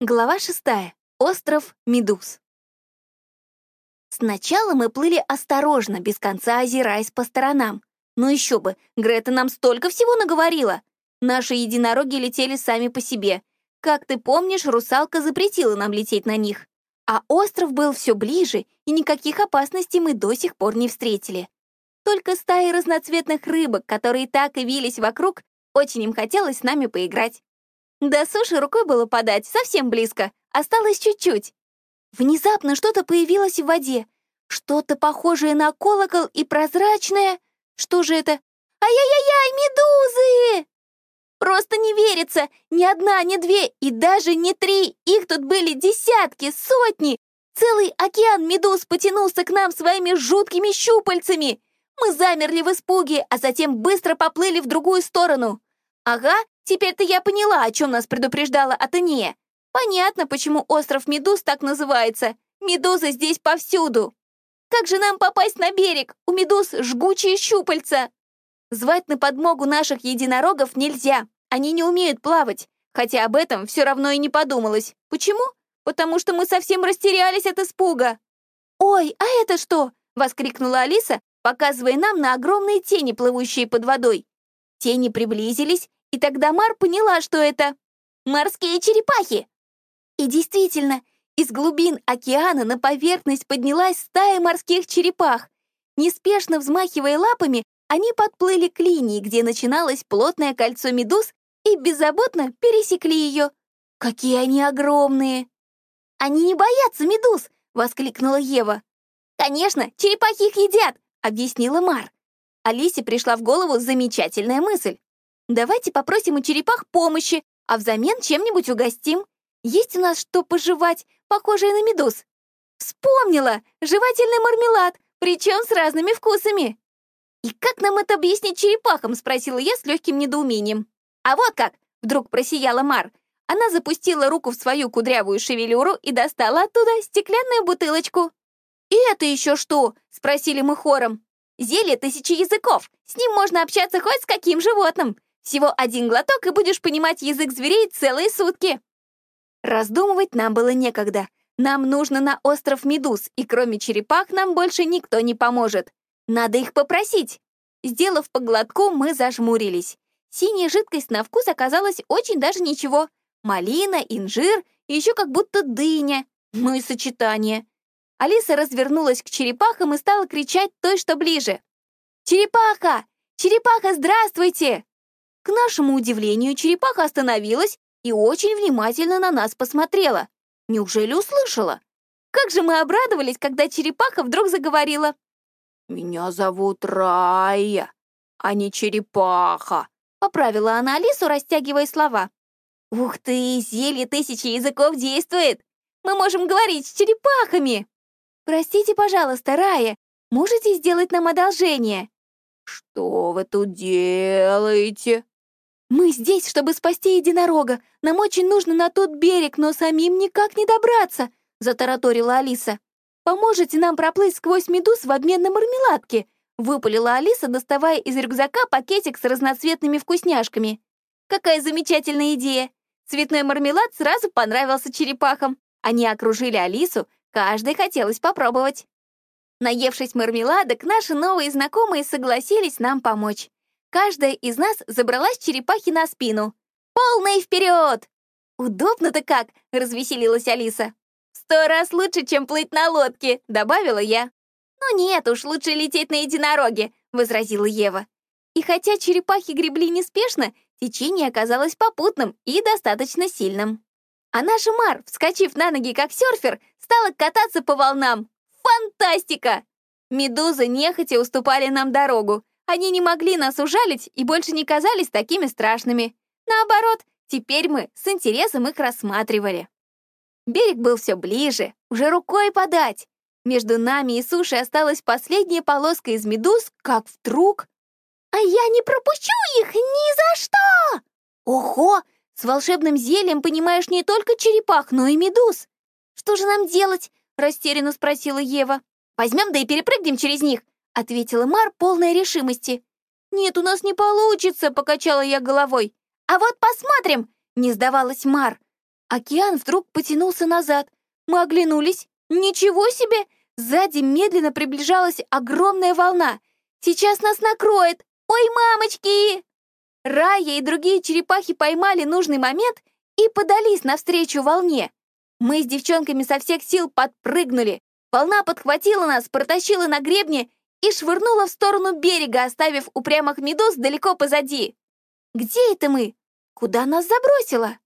Глава шестая. Остров Медуз. Сначала мы плыли осторожно, без конца озираясь по сторонам. Ну еще бы, Грета нам столько всего наговорила. Наши единороги летели сами по себе. Как ты помнишь, русалка запретила нам лететь на них. А остров был все ближе, и никаких опасностей мы до сих пор не встретили. Только стаи разноцветных рыбок, которые так и вились вокруг, очень им хотелось с нами поиграть. До суши рукой было подать, совсем близко. Осталось чуть-чуть. Внезапно что-то появилось в воде. Что-то похожее на колокол и прозрачное. Что же это? Ай-яй-яй, медузы! Просто не верится. Ни одна, ни две и даже не три. Их тут были десятки, сотни. Целый океан медуз потянулся к нам своими жуткими щупальцами. Мы замерли в испуге, а затем быстро поплыли в другую сторону. Ага, Теперь-то я поняла, о чем нас предупреждала Атенея. Понятно, почему остров Медуз так называется. Медузы здесь повсюду. Как же нам попасть на берег? У медуз жгучие щупальца. Звать на подмогу наших единорогов нельзя. Они не умеют плавать. Хотя об этом все равно и не подумалось. Почему? Потому что мы совсем растерялись от испуга. «Ой, а это что?» — воскликнула Алиса, показывая нам на огромные тени, плывущие под водой. Тени приблизились, и тогда Мар поняла, что это морские черепахи. И действительно, из глубин океана на поверхность поднялась стая морских черепах. Неспешно взмахивая лапами, они подплыли к линии, где начиналось плотное кольцо медуз, и беззаботно пересекли ее. Какие они огромные! «Они не боятся медуз!» — воскликнула Ева. «Конечно, черепахи их едят!» — объяснила Мар. Алисе пришла в голову замечательная мысль. Давайте попросим у черепах помощи, а взамен чем-нибудь угостим. Есть у нас что пожевать, похожее на медуз. Вспомнила! Жевательный мармелад, причем с разными вкусами. «И как нам это объяснить черепахам?» — спросила я с легким недоумением. «А вот как!» — вдруг просияла Мар. Она запустила руку в свою кудрявую шевелюру и достала оттуда стеклянную бутылочку. «И это еще что?» — спросили мы хором. «Зелье тысячи языков. С ним можно общаться хоть с каким животным. Всего один глоток, и будешь понимать язык зверей целые сутки. Раздумывать нам было некогда. Нам нужно на остров Медуз, и кроме черепах нам больше никто не поможет. Надо их попросить. Сделав по глотку, мы зажмурились. Синяя жидкость на вкус оказалась очень даже ничего. Малина, инжир и еще как будто дыня. Ну и сочетание. Алиса развернулась к черепахам и стала кричать той, что ближе. «Черепаха! Черепаха, здравствуйте!» К нашему удивлению, черепаха остановилась и очень внимательно на нас посмотрела. Неужели услышала? Как же мы обрадовались, когда черепаха вдруг заговорила. «Меня зовут Рая, а не черепаха», — поправила она Алису, растягивая слова. «Ух ты, зелье тысячи языков действует! Мы можем говорить с черепахами!» «Простите, пожалуйста, Рая, можете сделать нам одолжение?» «Что вы тут делаете?» «Мы здесь, чтобы спасти единорога. Нам очень нужно на тот берег, но самим никак не добраться», — затараторила Алиса. «Поможете нам проплыть сквозь медуз в обмен на мармеладки?» — выпалила Алиса, доставая из рюкзака пакетик с разноцветными вкусняшками. «Какая замечательная идея!» Цветной мармелад сразу понравился черепахам. Они окружили Алису, каждой хотелось попробовать. Наевшись мармеладок, наши новые знакомые согласились нам помочь. Каждая из нас забралась черепахи на спину. «Полный вперед!» «Удобно-то как!» — развеселилась Алиса. «Сто раз лучше, чем плыть на лодке!» — добавила я. «Ну нет уж, лучше лететь на единороге!» — возразила Ева. И хотя черепахи гребли неспешно, течение оказалось попутным и достаточно сильным. А наша Мар, вскочив на ноги как серфер, стала кататься по волнам. Фантастика! Медузы нехотя уступали нам дорогу, они не могли нас ужалить и больше не казались такими страшными. Наоборот, теперь мы с интересом их рассматривали. Берег был все ближе, уже рукой подать. Между нами и сушей осталась последняя полоска из медуз, как вдруг... «А я не пропущу их ни за что!» «Ого! С волшебным зельем понимаешь не только черепах, но и медуз!» «Что же нам делать?» — растерянно спросила Ева. «Возьмем да и перепрыгнем через них ответила Мар полной решимости. «Нет, у нас не получится», — покачала я головой. «А вот посмотрим», — не сдавалась Мар. Океан вдруг потянулся назад. Мы оглянулись. Ничего себе! Сзади медленно приближалась огромная волна. Сейчас нас накроет! Ой, мамочки! Рая и другие черепахи поймали нужный момент и подались навстречу волне. Мы с девчонками со всех сил подпрыгнули. Волна подхватила нас, протащила на гребне и швырнула в сторону берега, оставив упрямых медуз далеко позади. Где это мы? Куда нас забросило?